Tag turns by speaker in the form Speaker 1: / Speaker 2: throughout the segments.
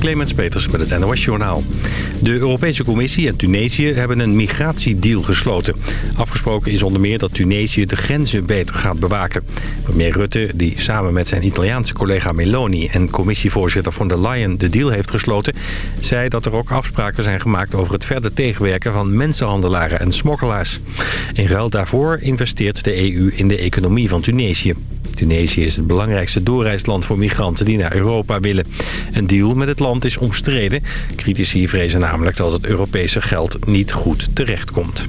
Speaker 1: Clemens Peters met het NOS Journaal. De Europese Commissie en Tunesië hebben een migratiedeal gesloten. Afgesproken is onder meer dat Tunesië de grenzen beter gaat bewaken. Premier Rutte, die samen met zijn Italiaanse collega Meloni... en commissievoorzitter von der Leyen de deal heeft gesloten... zei dat er ook afspraken zijn gemaakt over het verder tegenwerken... van mensenhandelaren en smokkelaars. In ruil daarvoor investeert de EU in de economie van Tunesië. Tunesië is het belangrijkste doorreisland voor migranten die naar Europa willen. Een deal met het land is omstreden. Critici vrezen namelijk dat het Europese geld niet goed terechtkomt.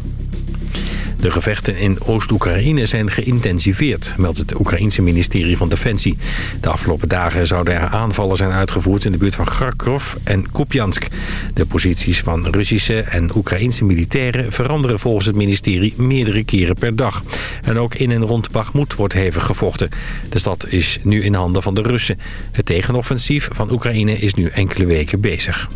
Speaker 1: De gevechten in Oost-Oekraïne zijn geïntensiveerd, meldt het Oekraïense ministerie van Defensie. De afgelopen dagen zouden er aanvallen zijn uitgevoerd in de buurt van Kharkov en Kupiansk. De posities van Russische en Oekraïense militairen veranderen volgens het ministerie meerdere keren per dag. En ook in en rond Bakhmut wordt hevig gevochten. De stad is nu in handen van de Russen. Het tegenoffensief van Oekraïne is nu enkele weken bezig.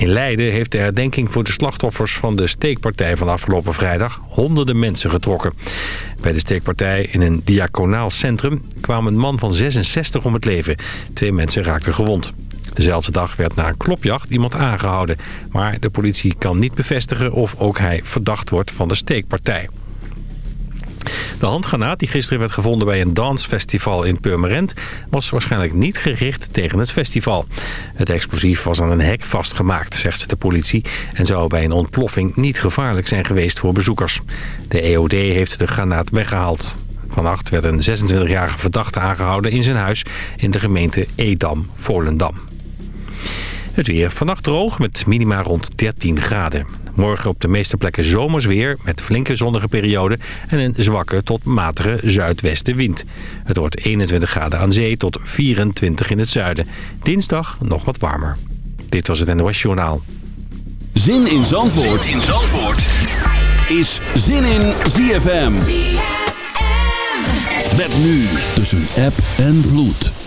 Speaker 1: In Leiden heeft de herdenking voor de slachtoffers van de steekpartij van afgelopen vrijdag honderden mensen getrokken. Bij de steekpartij in een diaconaal centrum kwam een man van 66 om het leven. Twee mensen raakten gewond. Dezelfde dag werd na een klopjacht iemand aangehouden. Maar de politie kan niet bevestigen of ook hij verdacht wordt van de steekpartij. De handgranaat die gisteren werd gevonden bij een dansfestival in Purmerend... was waarschijnlijk niet gericht tegen het festival. Het explosief was aan een hek vastgemaakt, zegt de politie... en zou bij een ontploffing niet gevaarlijk zijn geweest voor bezoekers. De EOD heeft de granaat weggehaald. Vannacht werd een 26-jarige verdachte aangehouden in zijn huis... in de gemeente Edam, Volendam. Het weer vannacht droog met minima rond 13 graden. Morgen op de meeste plekken zomers weer met flinke zonnige perioden... en een zwakke tot matige zuidwestenwind. Het wordt 21 graden aan zee tot 24 in het zuiden. Dinsdag nog wat warmer. Dit was het NOS Journaal.
Speaker 2: Zin in Zandvoort, zin in Zandvoort. is Zin in ZFM. ZFM. Met nu tussen app en vloed.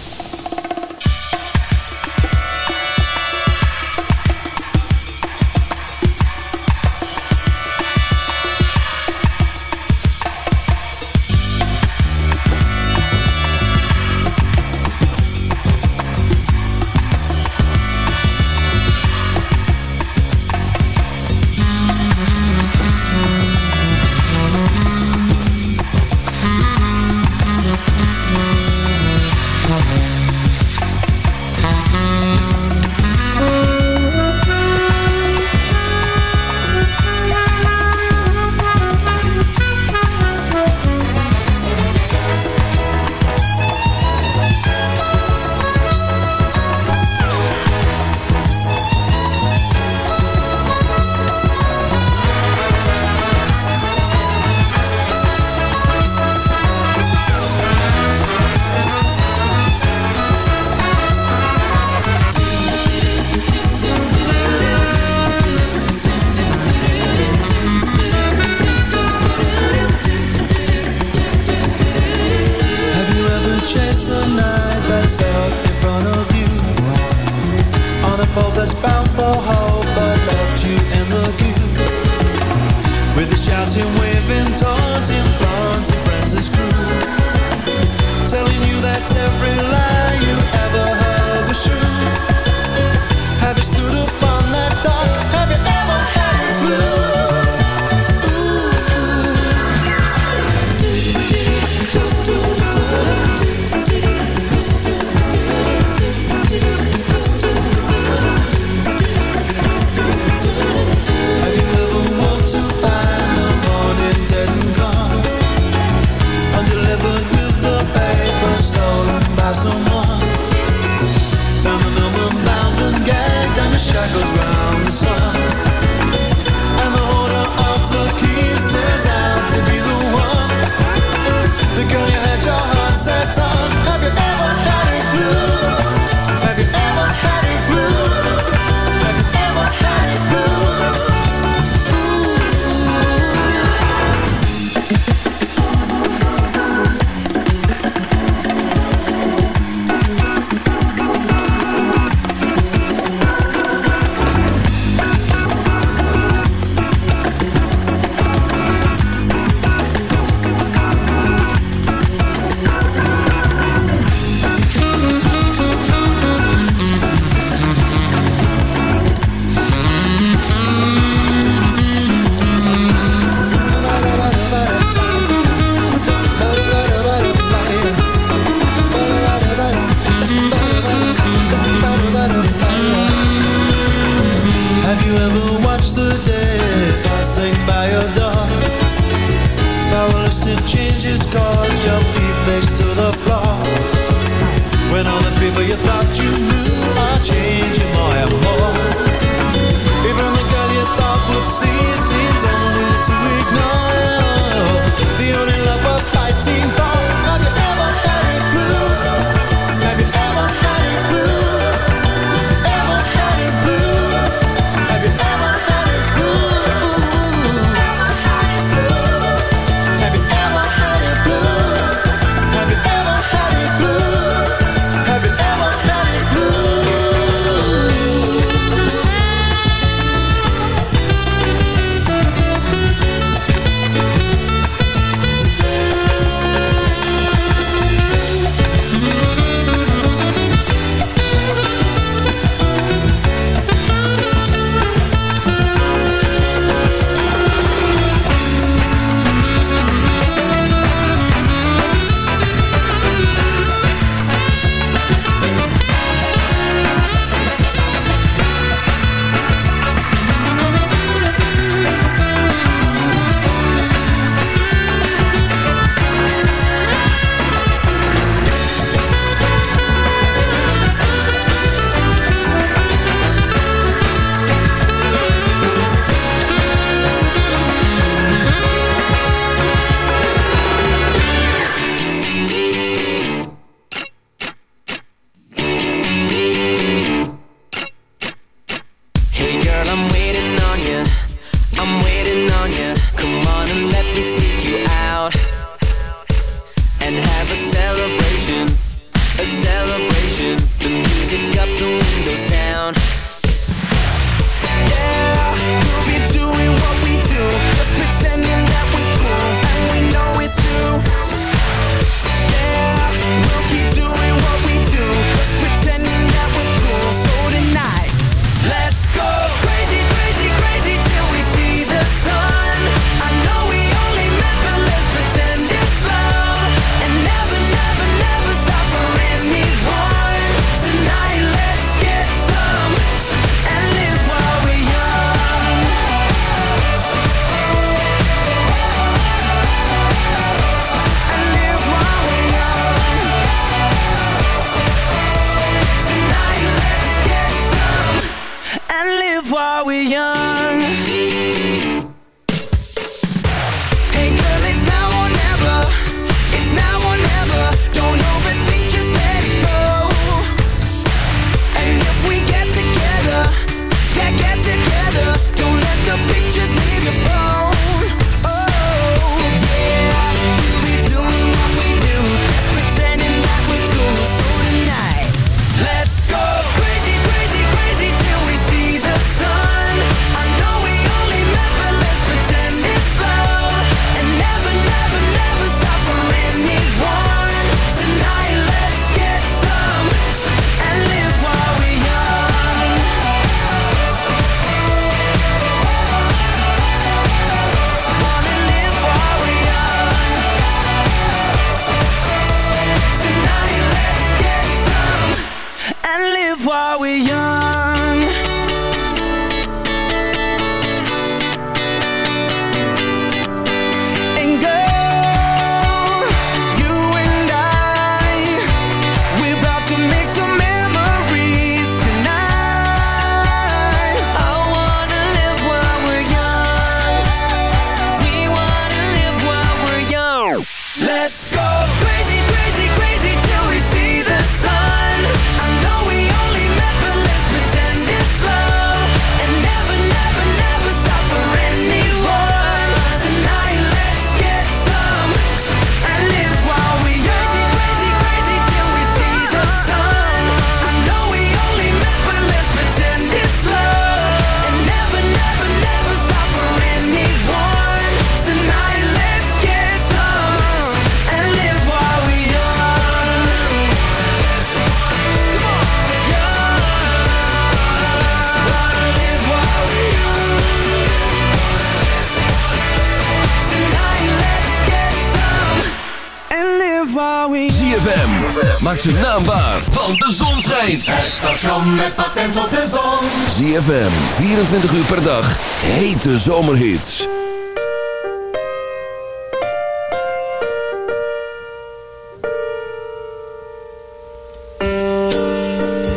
Speaker 3: Maak ze naambaar, want de zon schijnt.
Speaker 4: Het station met patent op de zon.
Speaker 3: ZFM, 24 uur per dag. Hete zomerhits.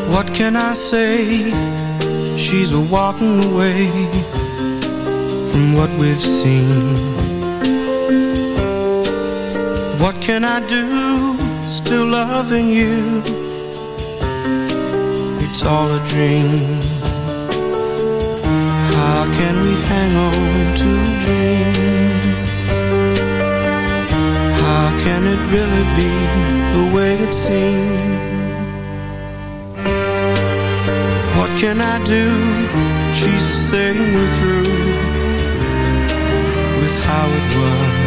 Speaker 5: What can I say? She's a walking away from what we've seen. What can I do? Still loving you. It's all a dream. How can we hang on to a dream? How can it really be the way it seems? What can I do? She's saying we're through With how it was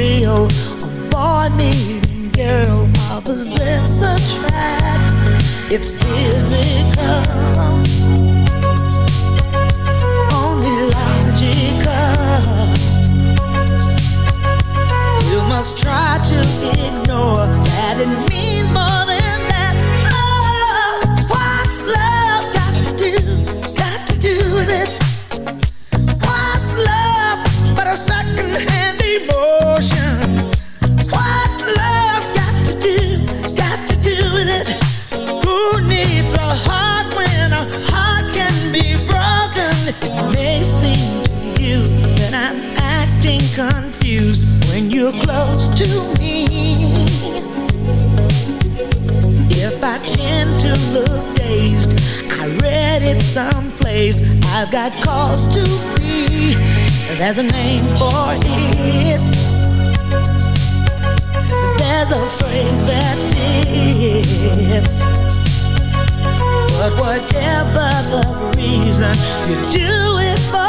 Speaker 6: trio A boy meeting girl while possess It's whatever the reason, you do it for.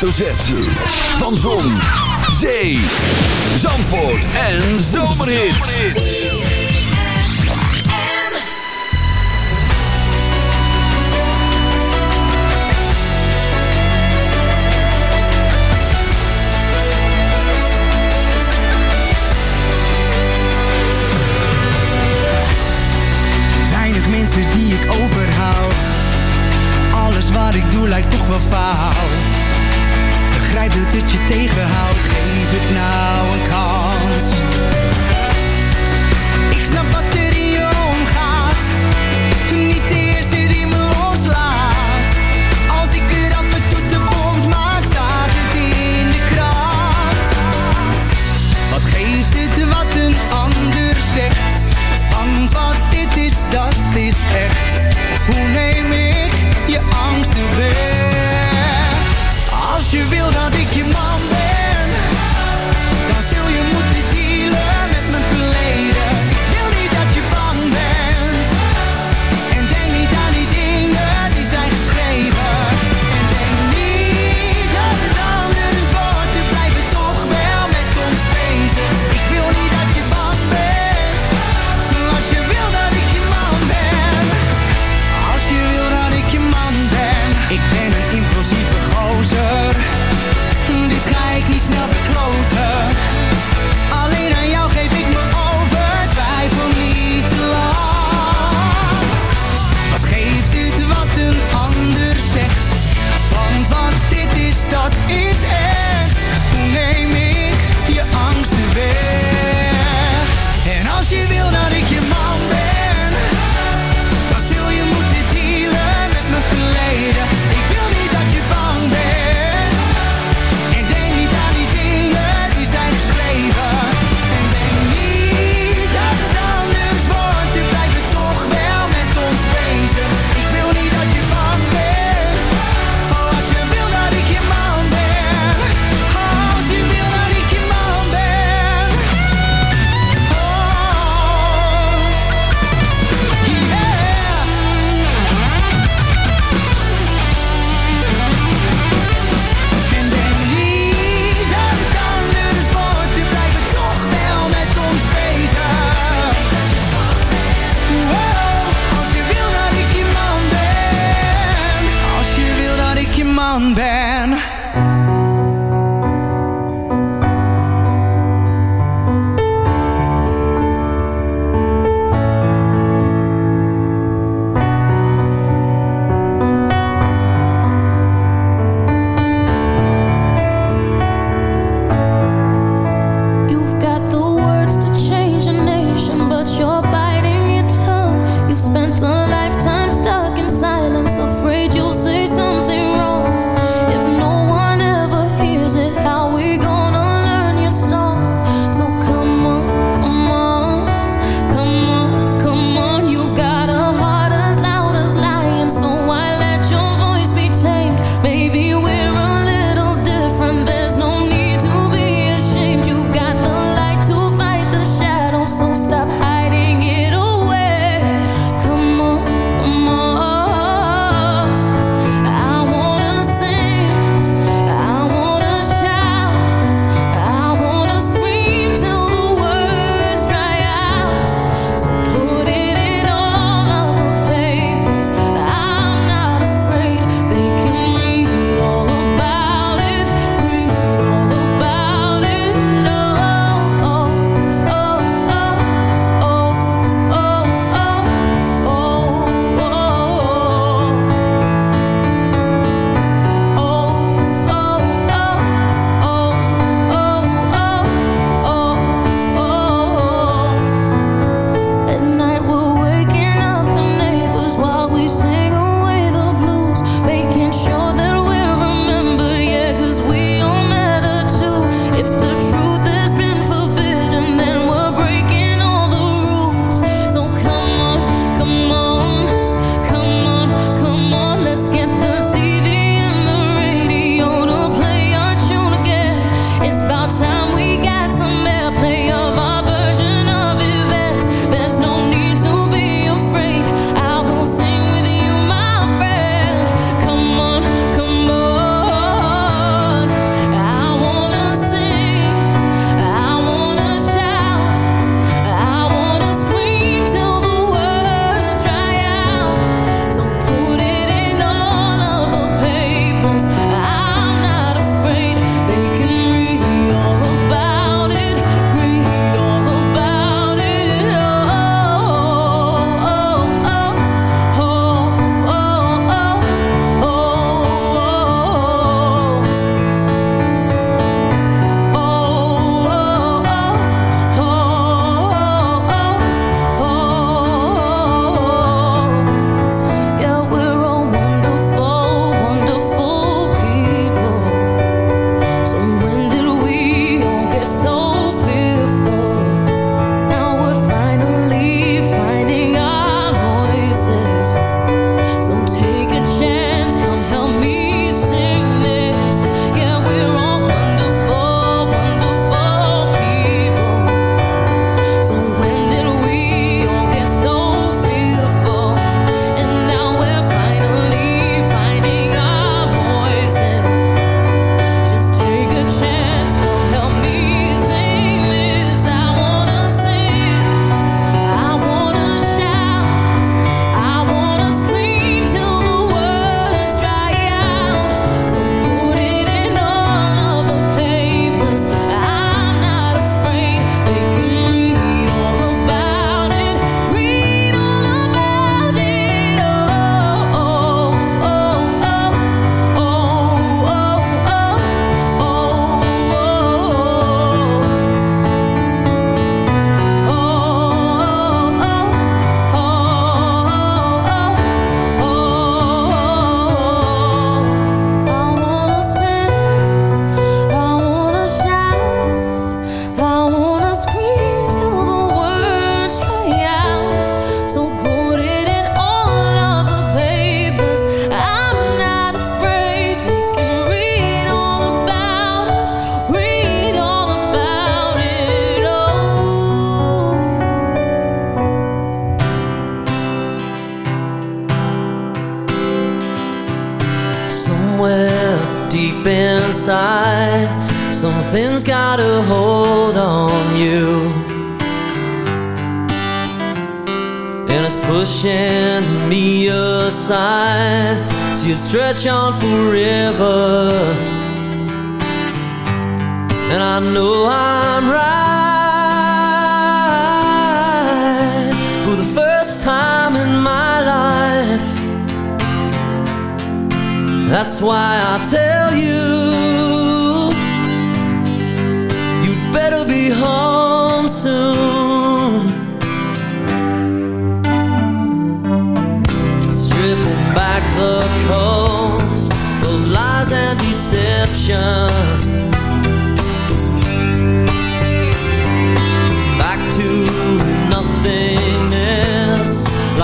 Speaker 7: Hoofdletter Z. Van Zon,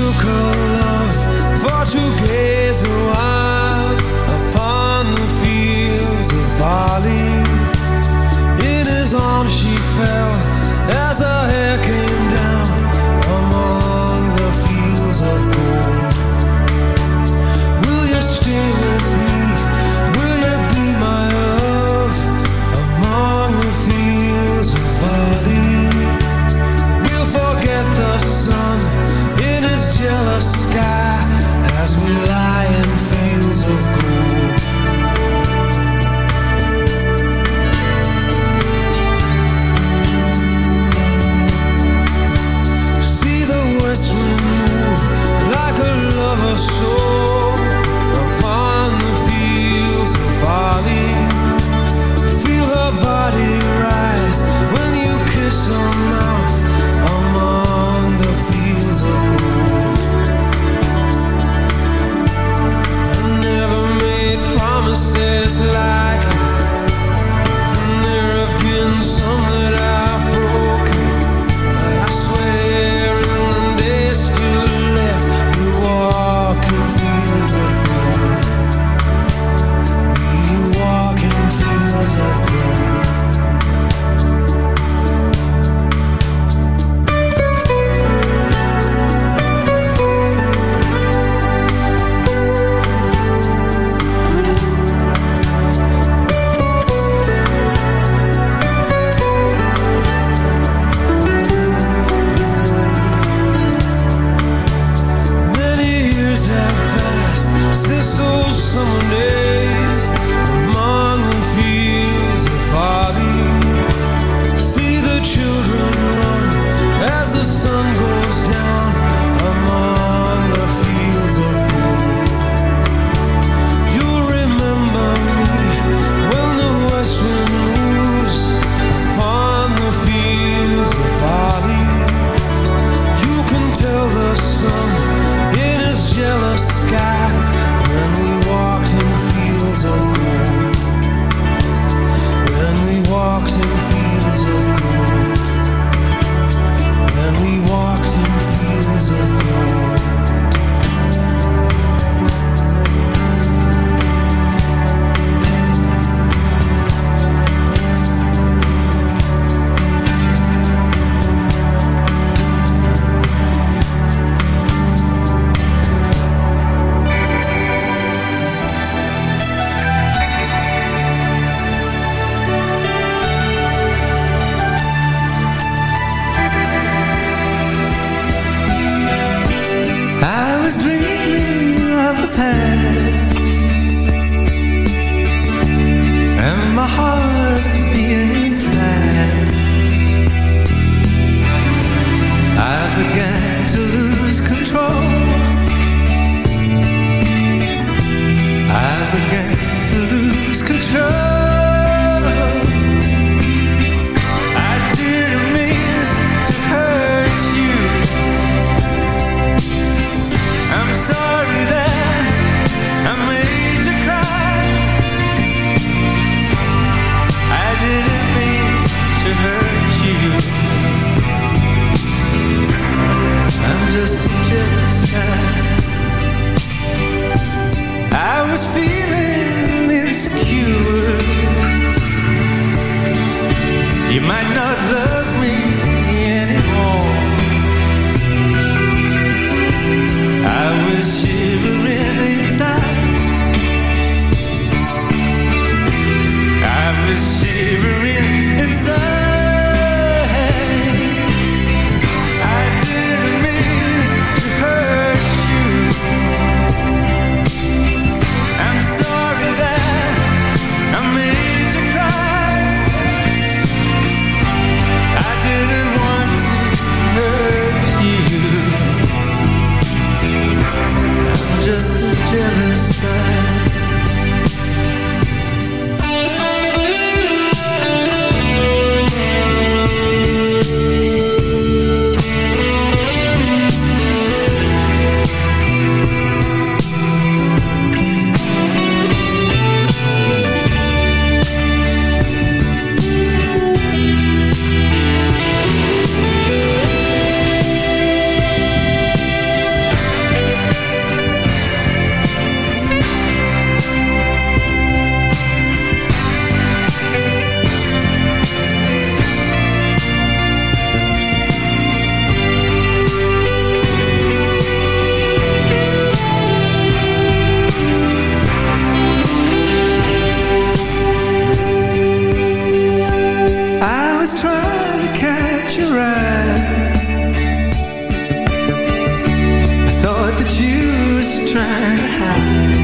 Speaker 8: 出口。life.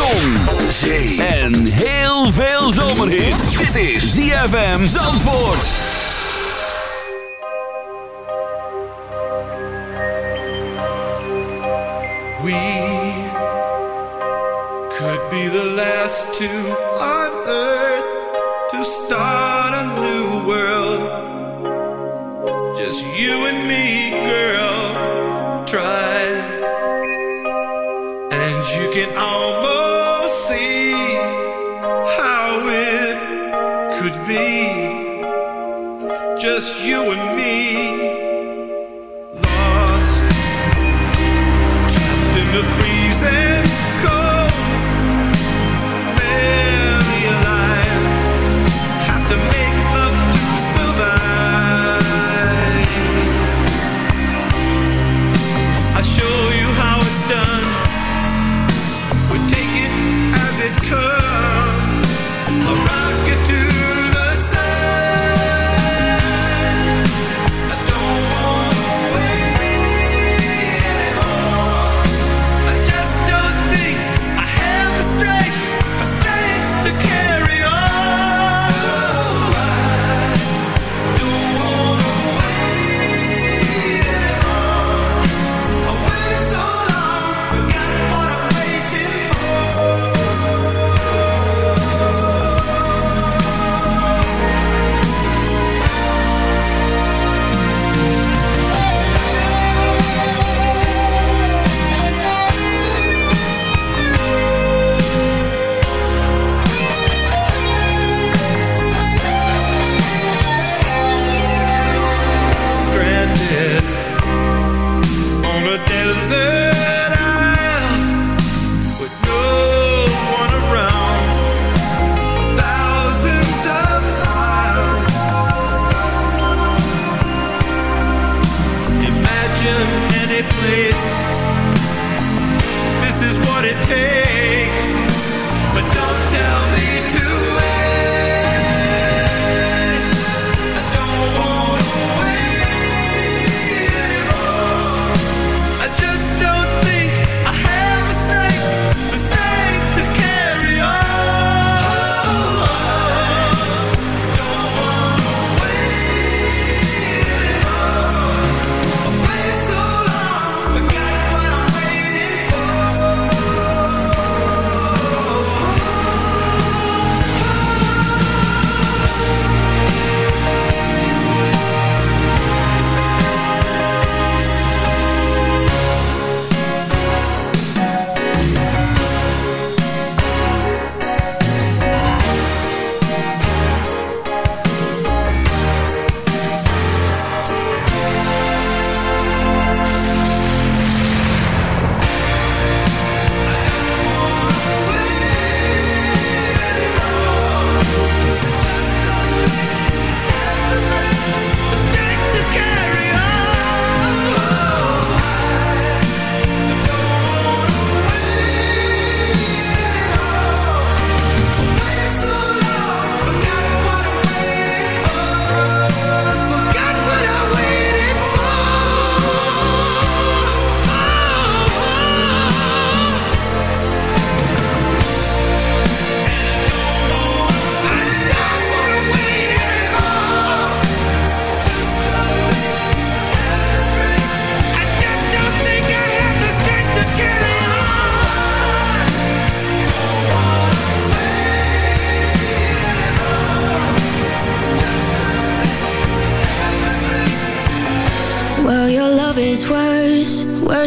Speaker 8: Zon, zee en heel
Speaker 7: veel zomerhit. Dit is ZFM Zandvoort.
Speaker 4: We could be the last two on earth to start a new world. Just you and me, girl. Try and you can almost you and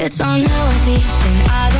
Speaker 9: it's unhealthy, then I don't